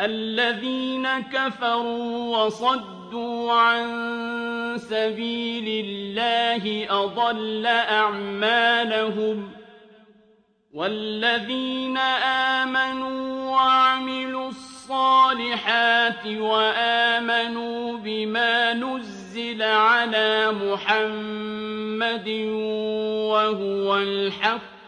الذين كفروا وصدوا عن سبيل الله أضل أعمالهم والذين آمنوا وعملوا الصالحات وآمنوا بما نزل على محمد وهو الحق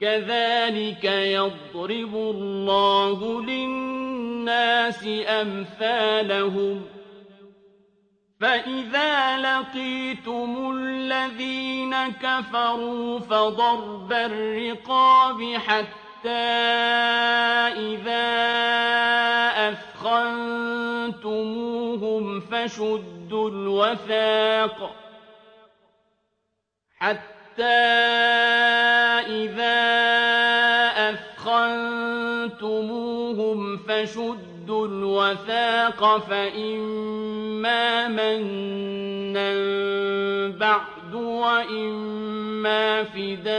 كذلك يضرب الله للناس أمثالهم. فإذا لقيتم الذين كفروا فضرب الرقاب حتى إذا أثخنتموهم فشدوا الوثاق. حتى أثخنتموهم فشدوا الوثاق فإما منا بعد وإما فداء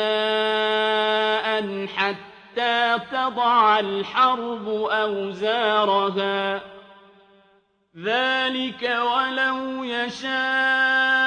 حتى تضع الحرب أوزارها. ذلك ولو يشاء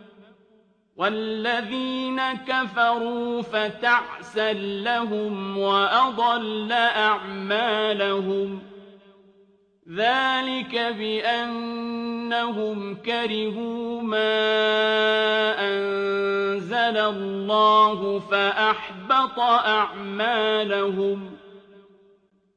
والذين كفروا فتعسا لهم وأضل أعمالهم ذلك بأنهم كرهوا ما أنزل الله فأحبط أعمالهم